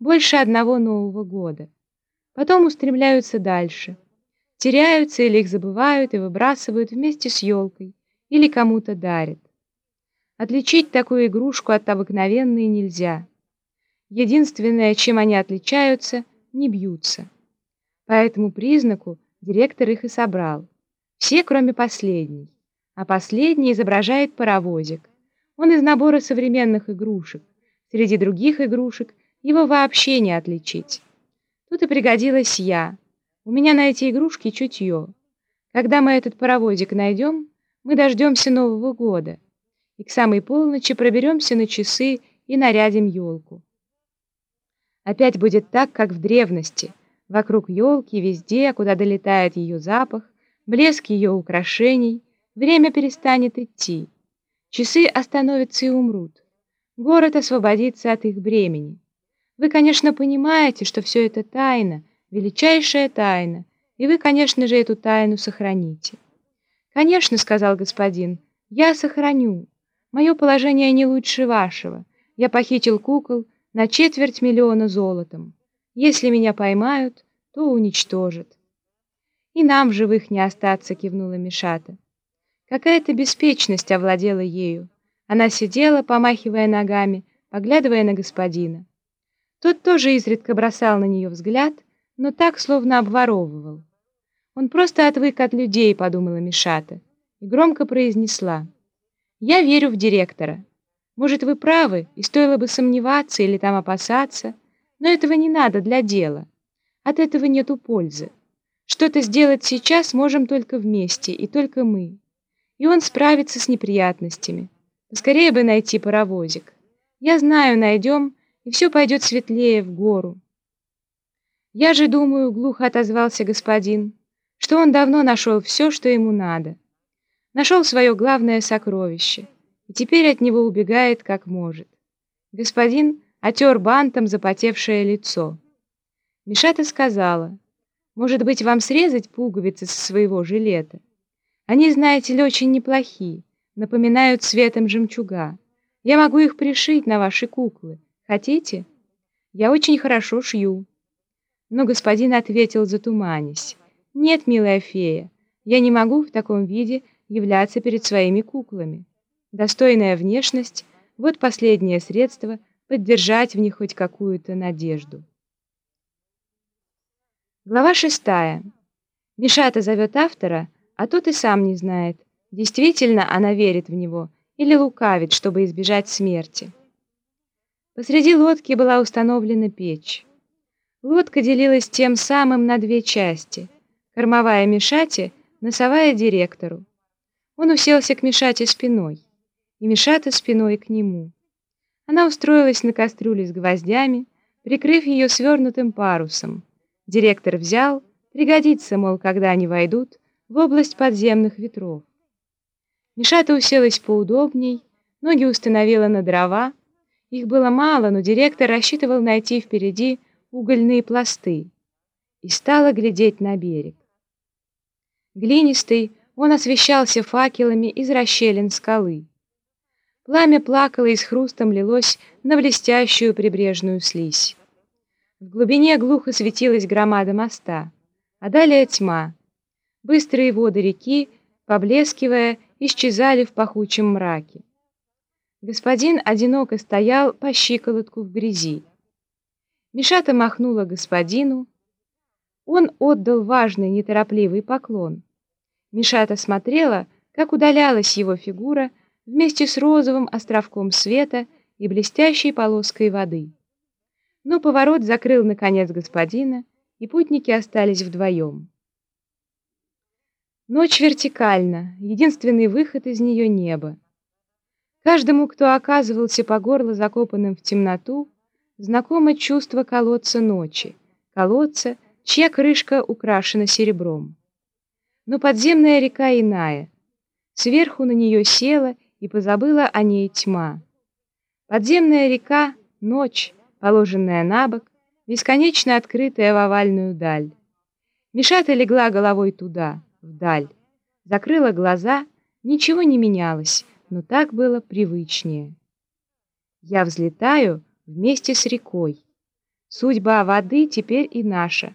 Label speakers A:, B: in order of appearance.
A: больше одного Нового года. Потом устремляются дальше. Теряются или их забывают и выбрасывают вместе с елкой, или кому-то дарят. Отличить такую игрушку от обыкновенной нельзя. Единственное, чем они отличаются, не бьются. По этому признаку директор их и собрал. Все, кроме последней. А последний изображает паровозик. Он из набора современных игрушек. Среди других игрушек его вообще не отличить. Тут и пригодилась я. У меня на эти игрушки чутье. Когда мы этот паровозик найдем, мы дождемся Нового года. И к самой полночи проберемся на часы и нарядим елку. Опять будет так, как в древности. Вокруг елки, везде, куда долетает ее запах, блеск ее украшений, время перестанет идти. Часы остановятся и умрут. Город освободится от их бремени. Вы, конечно, понимаете, что все это тайна, величайшая тайна, и вы, конечно же, эту тайну сохраните. «Конечно», — сказал господин, — «я сохраню. Мое положение не лучше вашего. Я похитил кукол на четверть миллиона золотом. Если меня поймают, то уничтожат». «И нам в живых не остаться», — кивнула Мишата. Какая-то беспечность овладела ею. Она сидела, помахивая ногами, поглядывая на господина. Тот тоже изредка бросал на нее взгляд, но так, словно обворовывал. «Он просто отвык от людей», — подумала Мишата, и громко произнесла. «Я верю в директора. Может, вы правы, и стоило бы сомневаться или там опасаться, но этого не надо для дела. От этого нету пользы. Что-то сделать сейчас можем только вместе, и только мы. И он справится с неприятностями. Поскорее бы найти паровозик. Я знаю, найдем, и все пойдет светлее в гору. Я же думаю, глухо отозвался господин, что он давно нашел все, что ему надо. Нашел свое главное сокровище, и теперь от него убегает как может. Господин отер бантом запотевшее лицо. Мишата сказала, «Может быть, вам срезать пуговицы со своего жилета? Они, знаете ли, очень неплохие, напоминают цветом жемчуга. Я могу их пришить на ваши куклы, Хотите? Я очень хорошо шью. Но господин ответил, затуманясь. Нет, милая фея, я не могу в таком виде являться перед своими куклами. Достойная внешность — вот последнее средство поддержать в них хоть какую-то надежду. Глава шестая. Мишата зовет автора, а тот и сам не знает, действительно она верит в него или лукавит, чтобы избежать смерти. Посреди лодки была установлена печь. Лодка делилась тем самым на две части. Кормовая Мишате, носовая директору. Он уселся к Мишате спиной, и Мишата спиной к нему. Она устроилась на кастрюле с гвоздями, прикрыв ее свернутым парусом. Директор взял, пригодится, мол, когда они войдут в область подземных ветров. Мишата уселась поудобней, ноги установила на дрова, их было мало, но директор рассчитывал найти впереди угольные пласты и стала глядеть на берег. Глинистый, он освещался факелами из расщелин скалы. Пламя плакало и с хрустом лилось на блестящую прибрежную слизь. В глубине глухо светилась громада моста, а далее тьма. Быстрые воды реки, поблескивая, исчезали в пахучем мраке. Господин одиноко стоял по щиколотку в грязи. Мишата махнула господину. Он отдал важный, неторопливый поклон. Мишата смотрела, как удалялась его фигура вместе с розовым островком света и блестящей полоской воды. Но поворот закрыл, наконец, господина, и путники остались вдвоем. Ночь вертикальна, единственный выход из нее — небо. Каждому, кто оказывался по горло закопанным в темноту, знакомо чувство колодца ночи, колодца, чья крышка украшена серебром. Но подземная река иная. Сверху на нее села и позабыла о ней тьма. Подземная река — ночь, положенная на бок, бесконечно открытая в овальную даль. Мишата легла головой туда, вдаль, закрыла глаза, ничего не менялось, но так было привычнее. Я взлетаю вместе с рекой. Судьба воды теперь и наша.